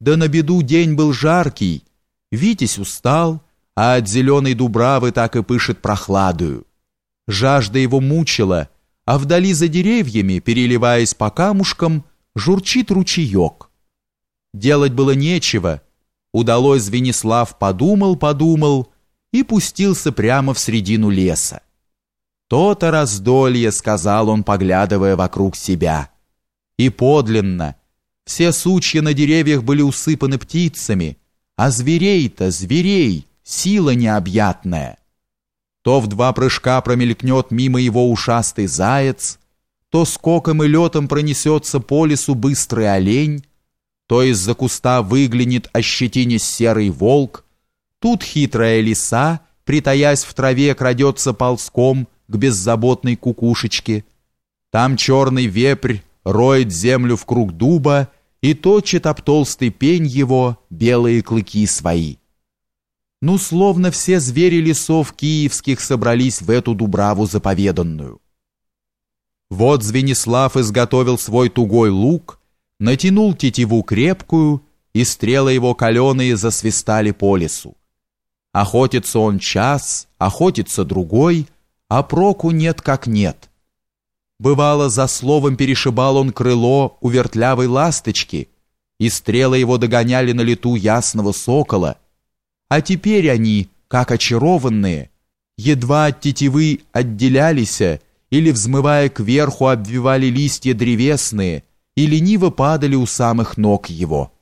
Да на беду день был жаркий, Витязь устал, а от зеленой дубравы так и пышет прохладою. Жажда его мучила, а вдали за деревьями, переливаясь по камушкам, журчит ручеек. Делать было нечего. Удалось Звенислав подумал-подумал и пустился прямо в середину леса. «То-то раздолье», — сказал он, поглядывая вокруг себя. И подлинно. Все сучья на деревьях были усыпаны птицами, а зверей-то, зверей, сила необъятная. То в два прыжка промелькнет мимо его ушастый заяц, то скоком и летом пронесется по лесу быстрый олень, то из-за куста выглянет ощетинясь серый волк, тут хитрая лиса, притаясь в траве, крадется ползком к беззаботной кукушечке. Там черный вепрь роет землю в круг дуба и точит об толстый пень его белые клыки свои. Ну, словно все звери лесов киевских собрались в эту дубраву заповеданную. Вот Звенислав изготовил свой тугой лук, натянул тетиву крепкую, и стрелы его каленые засвистали по лесу. Охотится он час, охотится другой, а проку нет как нет. Бывало, за словом перешибал он крыло у вертлявой ласточки, и стрелы его догоняли на лету ясного сокола, а теперь они, как очарованные, едва от тетивы отделялись или, взмывая кверху, обвивали листья древесные, и лениво падали у самых ног его.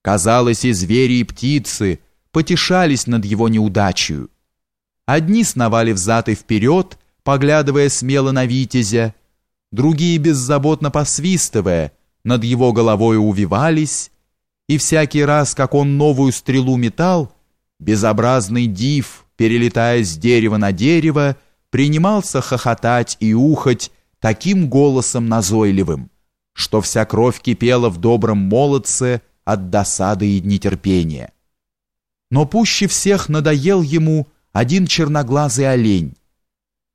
Казалось, и звери, и птицы потешались над его неудачей. Одни сновали взад и вперед, поглядывая смело на витязя, другие, беззаботно посвистывая, над его головой увивались, и всякий раз, как он новую стрелу метал, безобразный див, перелетая с дерева на дерево, принимался хохотать и ухать таким голосом назойливым, что вся кровь кипела в добром молодце от досады и нетерпения. Но пуще всех надоел ему один черноглазый олень.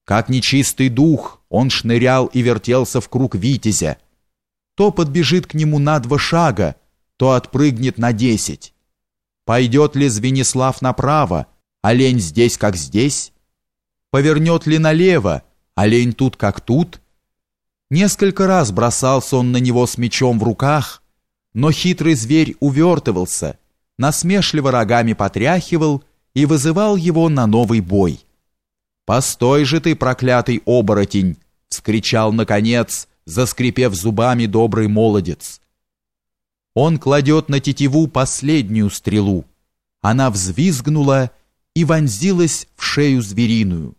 Как нечистый дух, он шнырял и вертелся в круг витязя. То подбежит к нему на два шага, то отпрыгнет на десять. Пойдет ли Звенислав направо, олень здесь как здесь? Повернет ли налево, олень тут как тут? Несколько раз бросался он на него с мечом в руках, но хитрый зверь увертывался, насмешливо рогами потряхивал и вызывал его на новый бой. «Постой же ты, проклятый оборотень!» — вскричал, наконец, заскрипев зубами добрый молодец. Он кладет на тетиву последнюю стрелу. Она взвизгнула и вонзилась в шею звериную.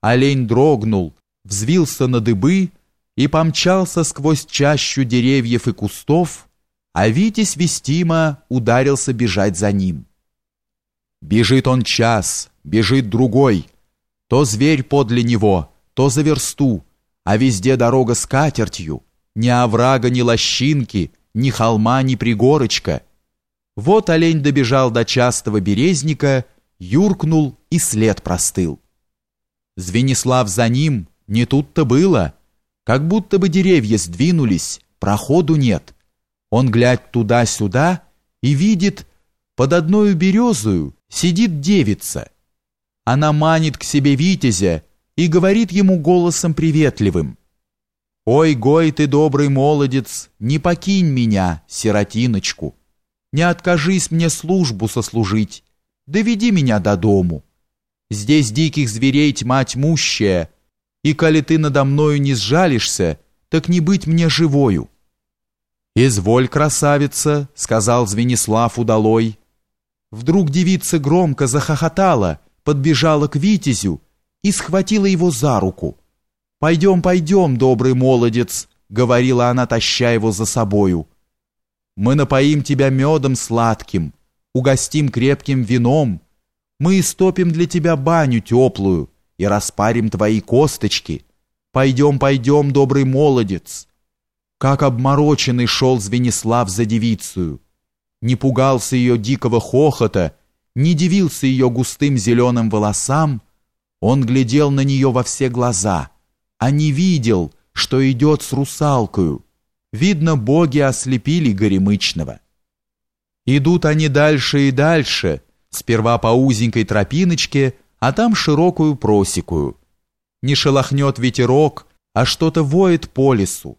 Олень дрогнул, взвился на дыбы и помчался сквозь чащу деревьев и кустов, а Витязь вестимо ударился бежать за ним. Бежит он час, бежит другой, то зверь подле него, то за версту, а везде дорога с катертью, ни оврага, ни лощинки, ни холма, ни пригорочка. Вот олень добежал до частого березника, юркнул и след простыл. Звенислав за ним, не тут-то было — как будто бы деревья сдвинулись, проходу нет. Он глядь туда-сюда и видит, под одной березою сидит девица. Она манит к себе витязя и говорит ему голосом приветливым. «Ой, гой ты, добрый молодец, не покинь меня, сиротиночку. Не откажись мне службу сослужить, доведи меня до дому. Здесь диких зверей тьма тьмущая, и коли ты надо мною не сжалишься, так не быть мне живою». «Изволь, красавица», — сказал Звенислав удалой. Вдруг девица громко захохотала, подбежала к Витязю и схватила его за руку. «Пойдем, пойдем, добрый молодец», — говорила она, таща его за собою. «Мы напоим тебя медом сладким, угостим крепким вином, мы истопим для тебя баню теплую, и распарим твои косточки. Пойдем, пойдем, добрый молодец. Как обмороченный шел Звенислав за девицею. Не пугался ее дикого хохота, не дивился ее густым зеленым волосам. Он глядел на нее во все глаза, а не видел, что идет с русалкою. Видно, боги ослепили Горемычного. Идут они дальше и дальше, сперва по узенькой тропиночке, а там широкую просекую. Не шелохнет ветерок, а что-то воет по лесу.